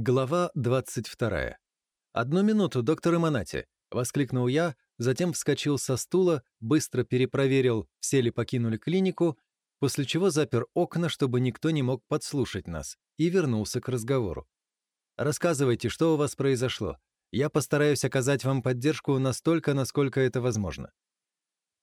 Глава 22. «Одну минуту, доктор Иманати!» — воскликнул я, затем вскочил со стула, быстро перепроверил, все ли покинули клинику, после чего запер окна, чтобы никто не мог подслушать нас, и вернулся к разговору. «Рассказывайте, что у вас произошло. Я постараюсь оказать вам поддержку настолько, насколько это возможно».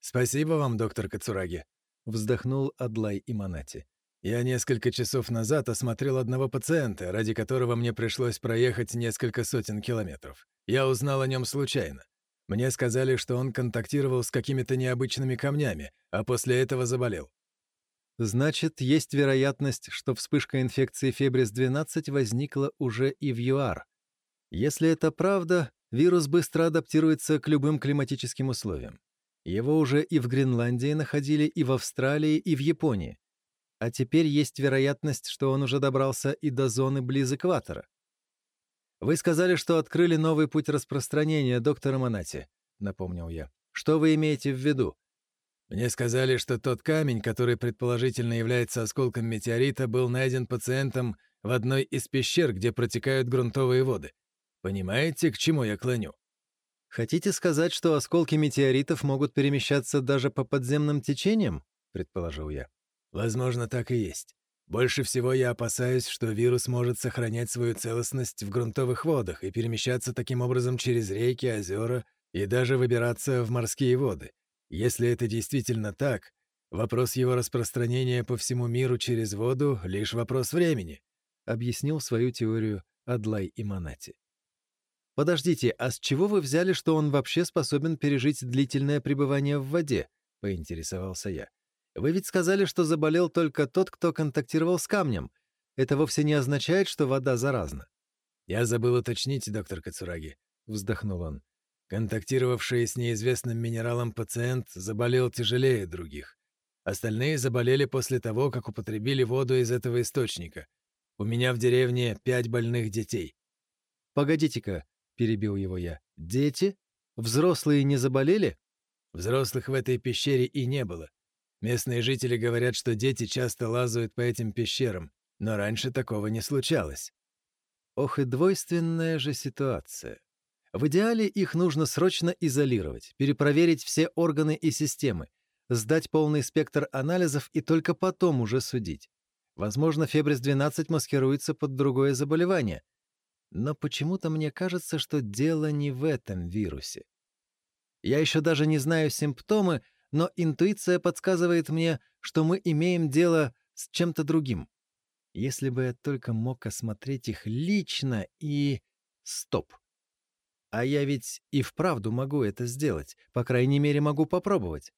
«Спасибо вам, доктор Кацураги», — вздохнул Адлай Иманати. Я несколько часов назад осмотрел одного пациента, ради которого мне пришлось проехать несколько сотен километров. Я узнал о нем случайно. Мне сказали, что он контактировал с какими-то необычными камнями, а после этого заболел. Значит, есть вероятность, что вспышка инфекции Фебрис-12 возникла уже и в ЮАР. Если это правда, вирус быстро адаптируется к любым климатическим условиям. Его уже и в Гренландии находили, и в Австралии, и в Японии а теперь есть вероятность, что он уже добрался и до зоны близ экватора. «Вы сказали, что открыли новый путь распространения, доктор Монати», — напомнил я. «Что вы имеете в виду?» «Мне сказали, что тот камень, который предположительно является осколком метеорита, был найден пациентом в одной из пещер, где протекают грунтовые воды. Понимаете, к чему я клоню?» «Хотите сказать, что осколки метеоритов могут перемещаться даже по подземным течениям?» — предположил я. Возможно, так и есть. Больше всего я опасаюсь, что вирус может сохранять свою целостность в грунтовых водах и перемещаться таким образом через реки, озера и даже выбираться в морские воды. Если это действительно так, вопрос его распространения по всему миру через воду — лишь вопрос времени, — объяснил свою теорию Адлай Иманати. «Подождите, а с чего вы взяли, что он вообще способен пережить длительное пребывание в воде?» — поинтересовался я. Вы ведь сказали, что заболел только тот, кто контактировал с камнем. Это вовсе не означает, что вода заразна». «Я забыл уточнить, доктор Кацураги», — вздохнул он. «Контактировавший с неизвестным минералом пациент заболел тяжелее других. Остальные заболели после того, как употребили воду из этого источника. У меня в деревне пять больных детей». «Погодите-ка», — перебил его я. «Дети? Взрослые не заболели?» «Взрослых в этой пещере и не было. Местные жители говорят, что дети часто лазают по этим пещерам, но раньше такого не случалось. Ох и двойственная же ситуация. В идеале их нужно срочно изолировать, перепроверить все органы и системы, сдать полный спектр анализов и только потом уже судить. Возможно, Фебрис-12 маскируется под другое заболевание. Но почему-то мне кажется, что дело не в этом вирусе. Я еще даже не знаю симптомы, но интуиция подсказывает мне, что мы имеем дело с чем-то другим. Если бы я только мог осмотреть их лично и... Стоп. А я ведь и вправду могу это сделать, по крайней мере, могу попробовать.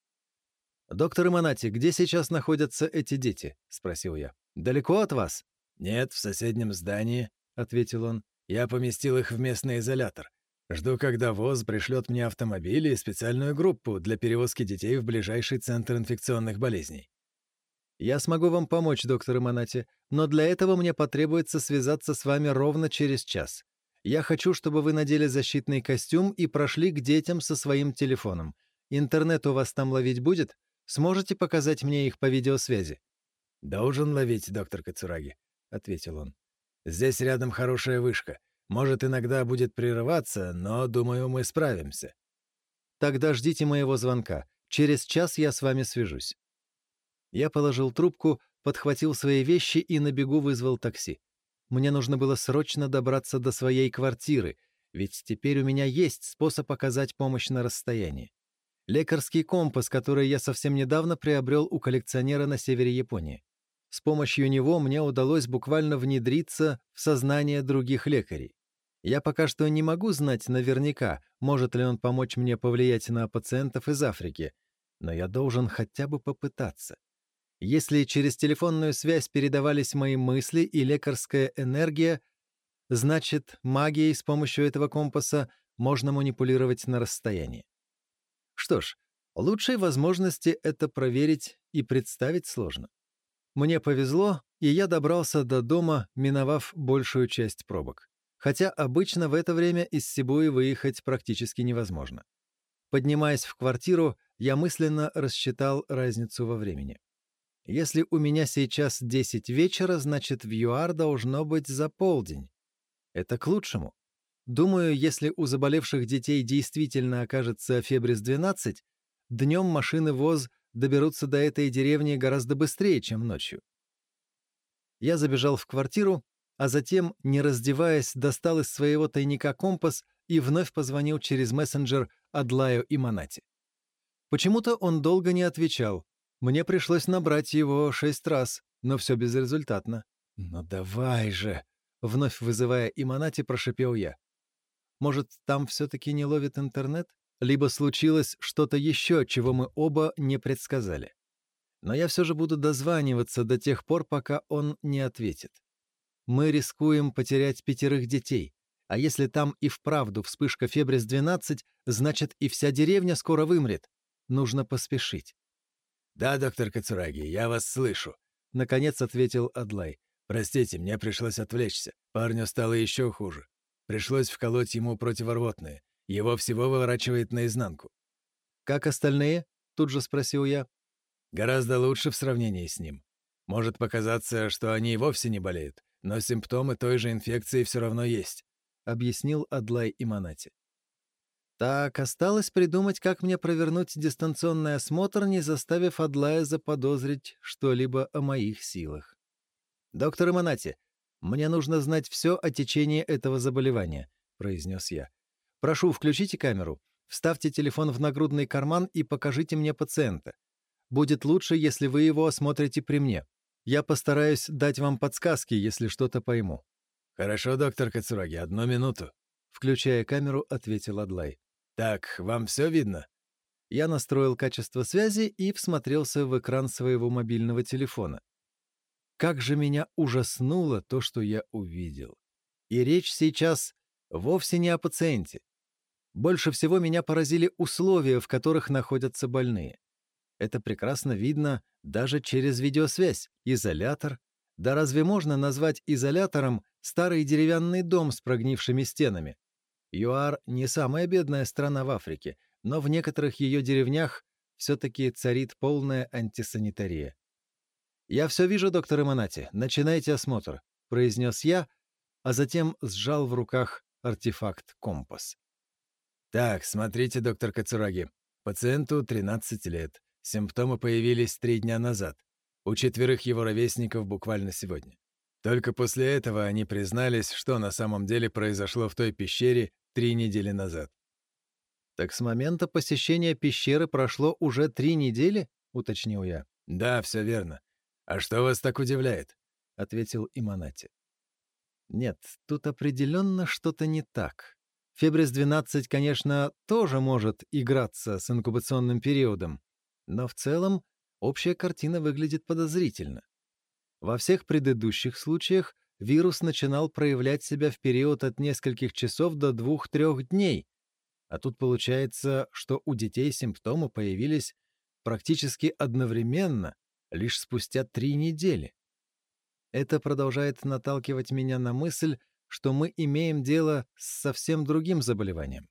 «Доктор Иманати, где сейчас находятся эти дети?» — спросил я. «Далеко от вас?» «Нет, в соседнем здании», — ответил он. «Я поместил их в местный изолятор. Жду, когда ВОЗ пришлет мне автомобиль и специальную группу для перевозки детей в ближайший центр инфекционных болезней. Я смогу вам помочь, доктор Иманати, но для этого мне потребуется связаться с вами ровно через час. Я хочу, чтобы вы надели защитный костюм и прошли к детям со своим телефоном. Интернет у вас там ловить будет? Сможете показать мне их по видеосвязи?» «Должен ловить, доктор Кацураги», — ответил он. «Здесь рядом хорошая вышка. Может, иногда будет прерываться, но, думаю, мы справимся». «Тогда ждите моего звонка. Через час я с вами свяжусь». Я положил трубку, подхватил свои вещи и на бегу вызвал такси. Мне нужно было срочно добраться до своей квартиры, ведь теперь у меня есть способ оказать помощь на расстоянии. Лекарский компас, который я совсем недавно приобрел у коллекционера на севере Японии. С помощью него мне удалось буквально внедриться в сознание других лекарей. Я пока что не могу знать наверняка, может ли он помочь мне повлиять на пациентов из Африки, но я должен хотя бы попытаться. Если через телефонную связь передавались мои мысли и лекарская энергия, значит, магией с помощью этого компаса можно манипулировать на расстоянии. Что ж, лучшей возможности это проверить и представить сложно. Мне повезло, и я добрался до дома, миновав большую часть пробок хотя обычно в это время из Сибуи выехать практически невозможно. Поднимаясь в квартиру, я мысленно рассчитал разницу во времени. Если у меня сейчас 10 вечера, значит, в ЮАР должно быть за полдень. Это к лучшему. Думаю, если у заболевших детей действительно окажется фебрис-12, днем машины ВОЗ доберутся до этой деревни гораздо быстрее, чем ночью. Я забежал в квартиру, а затем, не раздеваясь, достал из своего тайника компас и вновь позвонил через мессенджер Адлаю и Монати. Почему-то он долго не отвечал. Мне пришлось набрать его шесть раз, но все безрезультатно. «Ну давай же!» — вновь вызывая Иманати, прошипел я. «Может, там все-таки не ловит интернет? Либо случилось что-то еще, чего мы оба не предсказали. Но я все же буду дозваниваться до тех пор, пока он не ответит. Мы рискуем потерять пятерых детей. А если там и вправду вспышка Фебрис-12, значит и вся деревня скоро вымрет. Нужно поспешить. «Да, доктор Кацураги, я вас слышу», — наконец ответил Адлай. «Простите, мне пришлось отвлечься. Парню стало еще хуже. Пришлось вколоть ему противорвотные. Его всего выворачивает наизнанку». «Как остальные?» — тут же спросил я. «Гораздо лучше в сравнении с ним. Может показаться, что они и вовсе не болеют, но симптомы той же инфекции все равно есть объяснил Адлай Иманати. Так, осталось придумать, как мне провернуть дистанционный осмотр, не заставив Адлая заподозрить что-либо о моих силах. «Доктор Иманати, мне нужно знать все о течении этого заболевания», — произнес я. «Прошу, включите камеру, вставьте телефон в нагрудный карман и покажите мне пациента. Будет лучше, если вы его осмотрите при мне. Я постараюсь дать вам подсказки, если что-то пойму». «Хорошо, доктор Кацураги, одну минуту», — включая камеру, ответил Адлай. «Так, вам все видно?» Я настроил качество связи и всмотрелся в экран своего мобильного телефона. Как же меня ужаснуло то, что я увидел. И речь сейчас вовсе не о пациенте. Больше всего меня поразили условия, в которых находятся больные. Это прекрасно видно даже через видеосвязь, изолятор. Да разве можно назвать изолятором старый деревянный дом с прогнившими стенами. ЮАР не самая бедная страна в Африке, но в некоторых ее деревнях все-таки царит полная антисанитария. «Я все вижу, доктор Иманати. Начинайте осмотр», — произнес я, а затем сжал в руках артефакт-компас. «Так, смотрите, доктор Кацураги. Пациенту 13 лет. Симптомы появились три дня назад. У четверых его ровесников буквально сегодня. Только после этого они признались, что на самом деле произошло в той пещере три недели назад. «Так с момента посещения пещеры прошло уже три недели?» — уточнил я. «Да, все верно. А что вас так удивляет?» — ответил Иманати. «Нет, тут определенно что-то не так. Фебрис-12, конечно, тоже может играться с инкубационным периодом, но в целом общая картина выглядит подозрительно. Во всех предыдущих случаях вирус начинал проявлять себя в период от нескольких часов до двух-трех дней, а тут получается, что у детей симптомы появились практически одновременно, лишь спустя три недели. Это продолжает наталкивать меня на мысль, что мы имеем дело с совсем другим заболеванием.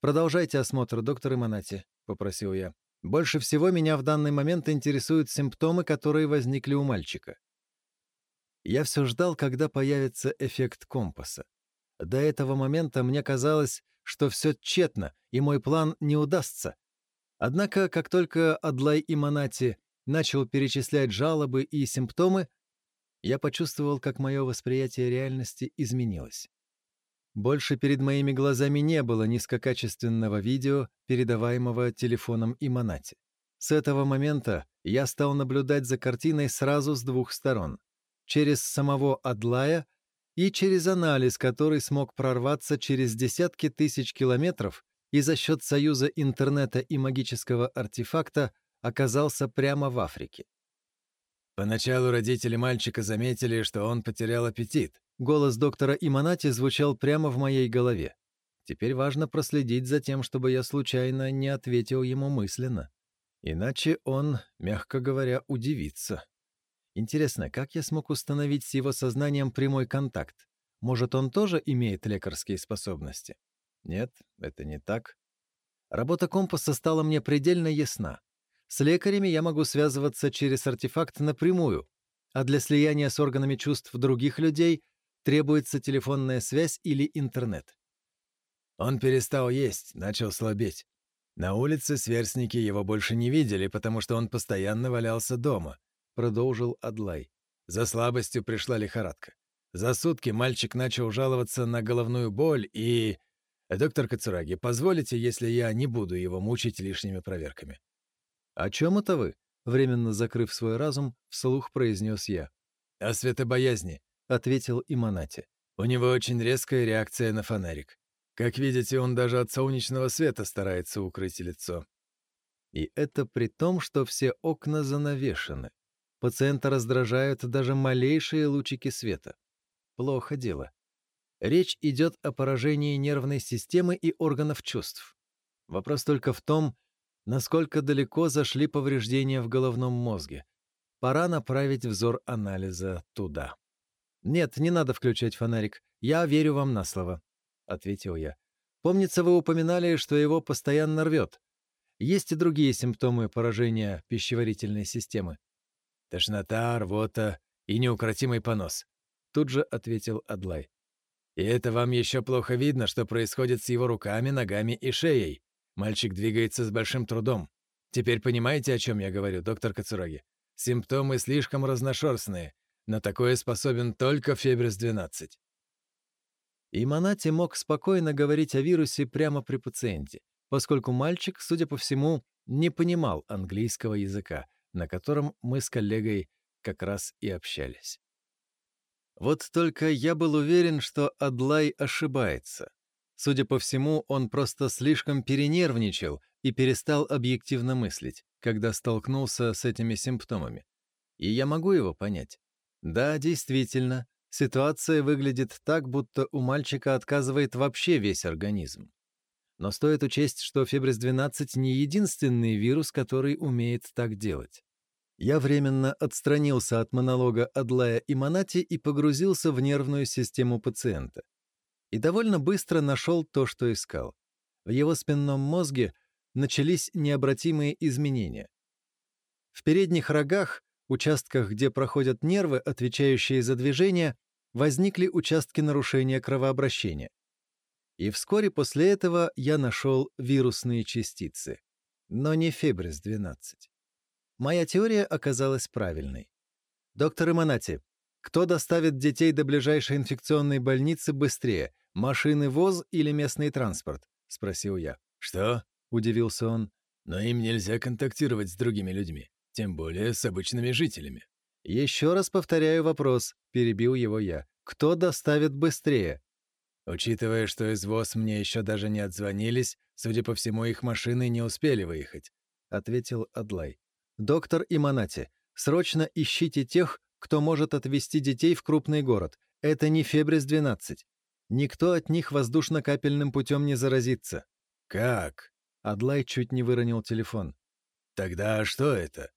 «Продолжайте осмотр, доктор Иманати», — попросил я. Больше всего меня в данный момент интересуют симптомы, которые возникли у мальчика. Я все ждал, когда появится эффект компаса. До этого момента мне казалось, что все тщетно, и мой план не удастся. Однако, как только Адлай и Манати начал перечислять жалобы и симптомы, я почувствовал, как мое восприятие реальности изменилось. Больше перед моими глазами не было низкокачественного видео, передаваемого телефоном Иманати. С этого момента я стал наблюдать за картиной сразу с двух сторон. Через самого Адлая и через анализ, который смог прорваться через десятки тысяч километров и за счет союза интернета и магического артефакта оказался прямо в Африке. Поначалу родители мальчика заметили, что он потерял аппетит, Голос доктора Иманати звучал прямо в моей голове. Теперь важно проследить за тем, чтобы я случайно не ответил ему мысленно. Иначе он, мягко говоря, удивится. Интересно, как я смог установить с его сознанием прямой контакт? Может, он тоже имеет лекарские способности? Нет, это не так. Работа компаса стала мне предельно ясна. С лекарями я могу связываться через артефакт напрямую, а для слияния с органами чувств других людей требуется телефонная связь или интернет. Он перестал есть, начал слабеть. На улице сверстники его больше не видели, потому что он постоянно валялся дома, продолжил Адлай. За слабостью пришла лихорадка. За сутки мальчик начал жаловаться на головную боль и... «Доктор Кацураги, позволите, если я не буду его мучить лишними проверками?» «О чем это вы?» — временно закрыв свой разум, вслух произнес я. «О светобоязни», — ответил Иманати. «У него очень резкая реакция на фонарик. Как видите, он даже от солнечного света старается укрыть лицо. И это при том, что все окна занавешены. Пациента раздражают даже малейшие лучики света. Плохо дело. Речь идет о поражении нервной системы и органов чувств. Вопрос только в том, насколько далеко зашли повреждения в головном мозге. Пора направить взор анализа туда. Нет, не надо включать фонарик. Я верю вам на слово. — ответил я. «Помнится, вы упоминали, что его постоянно рвет. Есть и другие симптомы поражения пищеварительной системы». «Тошнота, рвота и неукротимый понос», — тут же ответил Адлай. «И это вам еще плохо видно, что происходит с его руками, ногами и шеей. Мальчик двигается с большим трудом. Теперь понимаете, о чем я говорю, доктор Кацураги? Симптомы слишком разношерстные. На такое способен только Фебрис-12. И Монати мог спокойно говорить о вирусе прямо при пациенте, поскольку мальчик, судя по всему, не понимал английского языка, на котором мы с коллегой как раз и общались. Вот только я был уверен, что Адлай ошибается. Судя по всему, он просто слишком перенервничал и перестал объективно мыслить, когда столкнулся с этими симптомами. И я могу его понять. Да, действительно, Ситуация выглядит так, будто у мальчика отказывает вообще весь организм. Но стоит учесть, что Фебрис-12 не единственный вирус, который умеет так делать. Я временно отстранился от монолога Адлая и Монати и погрузился в нервную систему пациента. И довольно быстро нашел то, что искал. В его спинном мозге начались необратимые изменения. В передних рогах, участках, где проходят нервы, отвечающие за движение, возникли участки нарушения кровообращения. И вскоре после этого я нашел вирусные частицы, но не Фебрис-12. Моя теория оказалась правильной. Доктор Иманати, кто доставит детей до ближайшей инфекционной больницы быстрее, машины ВОЗ или местный транспорт? — спросил я. «Что?» — удивился он. «Но им нельзя контактировать с другими людьми, тем более с обычными жителями». «Еще раз повторяю вопрос», — перебил его я. «Кто доставит быстрее?» «Учитывая, что из ВОЗ мне еще даже не отзвонились, судя по всему, их машины не успели выехать», — ответил Адлай. «Доктор Иманати, срочно ищите тех, кто может отвезти детей в крупный город. Это не Фебрис-12. Никто от них воздушно-капельным путем не заразится». «Как?» Адлай чуть не выронил телефон. «Тогда что это?»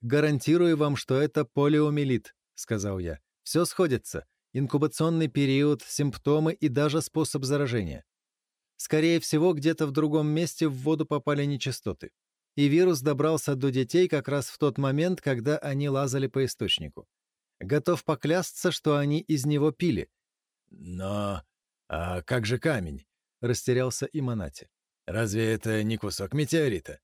«Гарантирую вам, что это полиомиелит», — сказал я. «Все сходится. Инкубационный период, симптомы и даже способ заражения. Скорее всего, где-то в другом месте в воду попали нечистоты. И вирус добрался до детей как раз в тот момент, когда они лазали по источнику. Готов поклясться, что они из него пили. «Но... А как же камень?» — растерялся Иманати. «Разве это не кусок метеорита?»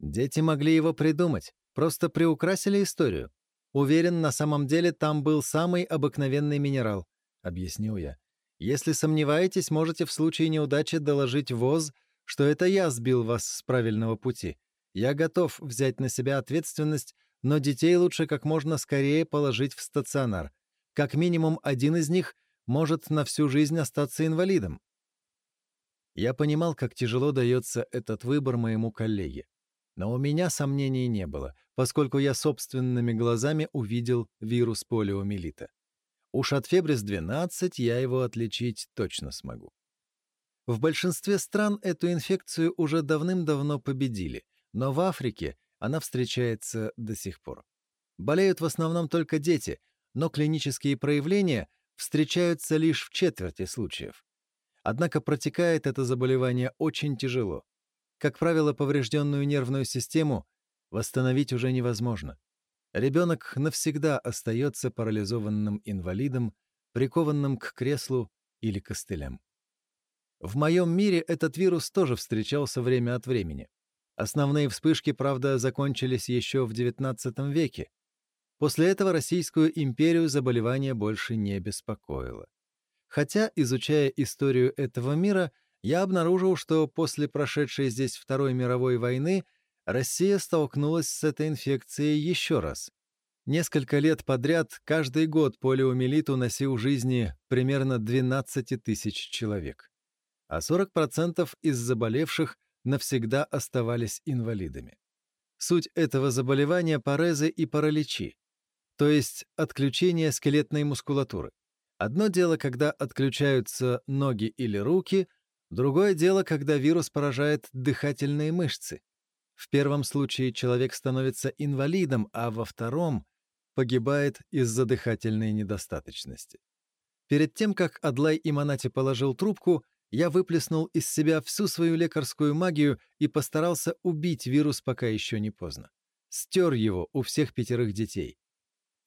Дети могли его придумать. Просто приукрасили историю. Уверен, на самом деле там был самый обыкновенный минерал, — объяснил я. Если сомневаетесь, можете в случае неудачи доложить ВОЗ, что это я сбил вас с правильного пути. Я готов взять на себя ответственность, но детей лучше как можно скорее положить в стационар. Как минимум один из них может на всю жизнь остаться инвалидом. Я понимал, как тяжело дается этот выбор моему коллеге. Но у меня сомнений не было, поскольку я собственными глазами увидел вирус полиомиелита. Уж от Фебрис-12 я его отличить точно смогу. В большинстве стран эту инфекцию уже давным-давно победили, но в Африке она встречается до сих пор. Болеют в основном только дети, но клинические проявления встречаются лишь в четверти случаев. Однако протекает это заболевание очень тяжело. Как правило, поврежденную нервную систему восстановить уже невозможно. Ребенок навсегда остается парализованным инвалидом, прикованным к креслу или костылям. В моем мире этот вирус тоже встречался время от времени. Основные вспышки, правда, закончились еще в XIX веке. После этого Российскую империю заболевание больше не беспокоило. Хотя, изучая историю этого мира, я обнаружил, что после прошедшей здесь Второй мировой войны Россия столкнулась с этой инфекцией еще раз. Несколько лет подряд каждый год полиомиелит уносил жизни примерно 12 тысяч человек. А 40% из заболевших навсегда оставались инвалидами. Суть этого заболевания – парезы и параличи, то есть отключение скелетной мускулатуры. Одно дело, когда отключаются ноги или руки, другое дело, когда вирус поражает дыхательные мышцы. В первом случае человек становится инвалидом, а во втором погибает из-за дыхательной недостаточности. Перед тем, как Адлай Иманати положил трубку, я выплеснул из себя всю свою лекарскую магию и постарался убить вирус, пока еще не поздно. Стер его у всех пятерых детей.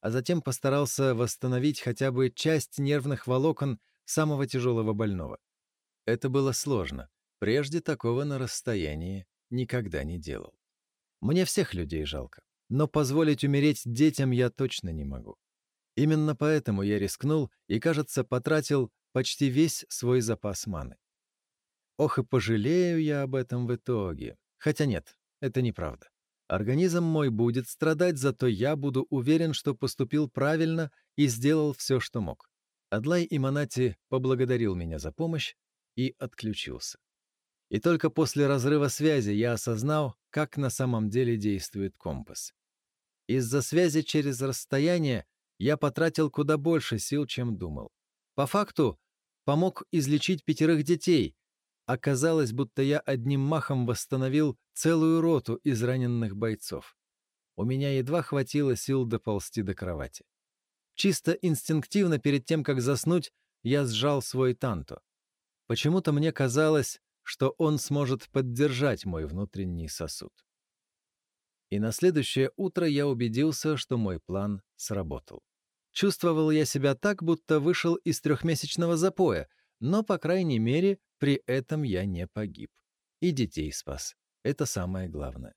А затем постарался восстановить хотя бы часть нервных волокон самого тяжелого больного. Это было сложно. Прежде такого на расстоянии никогда не делал. Мне всех людей жалко, но позволить умереть детям я точно не могу. Именно поэтому я рискнул и, кажется, потратил почти весь свой запас маны. Ох и пожалею я об этом в итоге. Хотя нет, это неправда. Организм мой будет страдать, зато я буду уверен, что поступил правильно и сделал все, что мог. Адлай Иманати поблагодарил меня за помощь и отключился. И только после разрыва связи я осознал, как на самом деле действует компас. Из-за связи через расстояние я потратил куда больше сил, чем думал. По факту, помог излечить пятерых детей. Оказалось, будто я одним махом восстановил целую роту израненных бойцов. У меня едва хватило сил доползти до кровати. Чисто инстинктивно перед тем, как заснуть, я сжал свой танто. Почему-то мне казалось, что он сможет поддержать мой внутренний сосуд. И на следующее утро я убедился, что мой план сработал. Чувствовал я себя так, будто вышел из трехмесячного запоя, но, по крайней мере, при этом я не погиб. И детей спас. Это самое главное.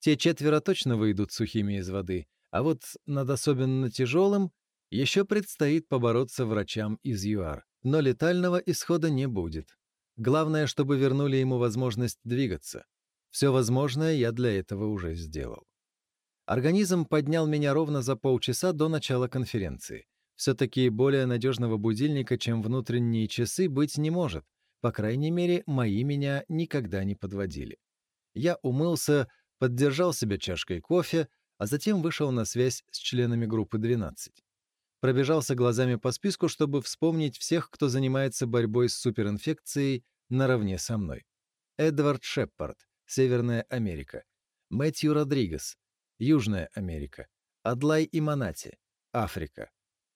Те четверо точно выйдут сухими из воды, а вот над особенно тяжелым еще предстоит побороться врачам из ЮАР. Но летального исхода не будет. Главное, чтобы вернули ему возможность двигаться. Все возможное я для этого уже сделал. Организм поднял меня ровно за полчаса до начала конференции. Все-таки более надежного будильника, чем внутренние часы, быть не может. По крайней мере, мои меня никогда не подводили. Я умылся, поддержал себя чашкой кофе, а затем вышел на связь с членами группы 12. Пробежался глазами по списку, чтобы вспомнить всех, кто занимается борьбой с суперинфекцией наравне со мной. Эдвард Шеппард, Северная Америка. Мэтью Родригес, Южная Америка. Адлай Иманати, Африка.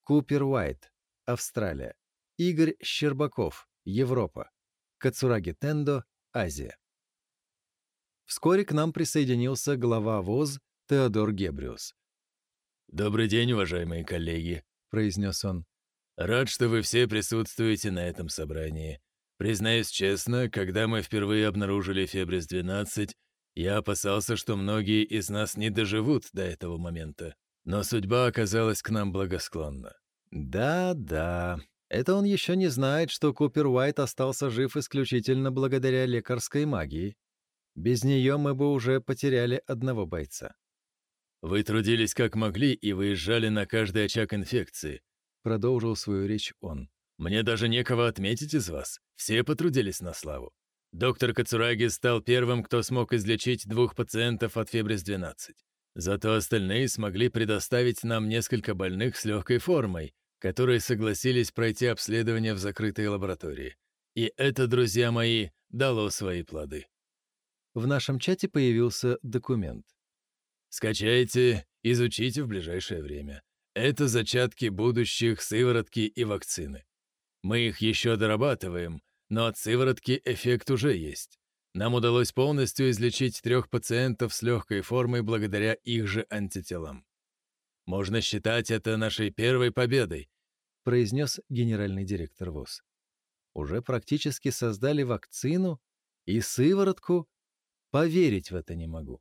Купер Уайт, Австралия. Игорь Щербаков, Европа. Кацураги Тендо, Азия. Вскоре к нам присоединился глава ВОЗ Теодор Гебриус. «Добрый день, уважаемые коллеги», — произнес он. «Рад, что вы все присутствуете на этом собрании. Признаюсь честно, когда мы впервые обнаружили Фебрис-12, я опасался, что многие из нас не доживут до этого момента. Но судьба оказалась к нам благосклонна. Да-да. Это он еще не знает, что Купер Уайт остался жив исключительно благодаря лекарской магии. Без нее мы бы уже потеряли одного бойца. «Вы трудились как могли и выезжали на каждый очаг инфекции», — продолжил свою речь он. «Мне даже некого отметить из вас. Все потрудились на славу. Доктор Кацураги стал первым, кто смог излечить двух пациентов от фебрис-12. Зато остальные смогли предоставить нам несколько больных с легкой формой, которые согласились пройти обследование в закрытой лаборатории. И это, друзья мои, дало свои плоды. В нашем чате появился документ. Скачайте, изучите в ближайшее время. Это зачатки будущих сыворотки и вакцины. Мы их еще дорабатываем, но от сыворотки эффект уже есть. Нам удалось полностью излечить трех пациентов с легкой формой благодаря их же антителам. Можно считать это нашей первой победой. — произнес генеральный директор ВОЗ. «Уже практически создали вакцину и сыворотку. Поверить в это не могу.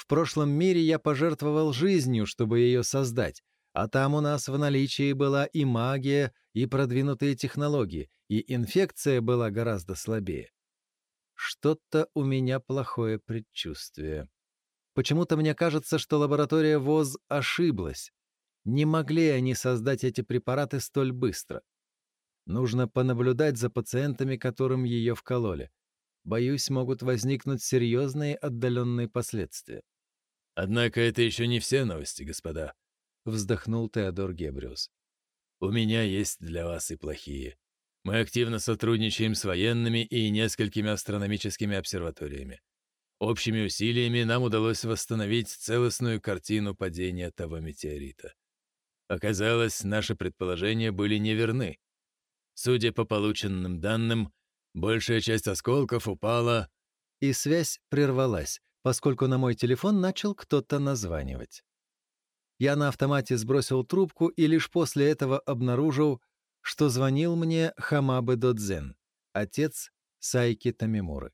В прошлом мире я пожертвовал жизнью, чтобы ее создать, а там у нас в наличии была и магия, и продвинутые технологии, и инфекция была гораздо слабее. Что-то у меня плохое предчувствие. Почему-то мне кажется, что лаборатория ВОЗ ошиблась. Не могли они создать эти препараты столь быстро. Нужно понаблюдать за пациентами, которым ее вкололи. Боюсь, могут возникнуть серьезные отдаленные последствия. «Однако это еще не все новости, господа», — вздохнул Теодор Гебриус. «У меня есть для вас и плохие. Мы активно сотрудничаем с военными и несколькими астрономическими обсерваториями. Общими усилиями нам удалось восстановить целостную картину падения того метеорита. Оказалось, наши предположения были неверны. Судя по полученным данным, большая часть осколков упала... И связь прервалась, поскольку на мой телефон начал кто-то названивать. Я на автомате сбросил трубку и лишь после этого обнаружил, что звонил мне Хамабе Додзен, отец Сайки Тамимуры.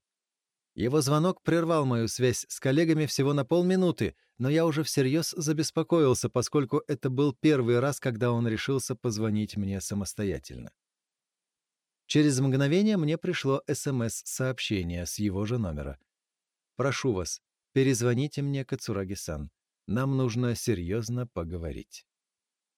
Его звонок прервал мою связь с коллегами всего на полминуты, но я уже всерьез забеспокоился, поскольку это был первый раз, когда он решился позвонить мне самостоятельно. Через мгновение мне пришло СМС-сообщение с его же номера. «Прошу вас, перезвоните мне, Кацураги-сан. Нам нужно серьезно поговорить».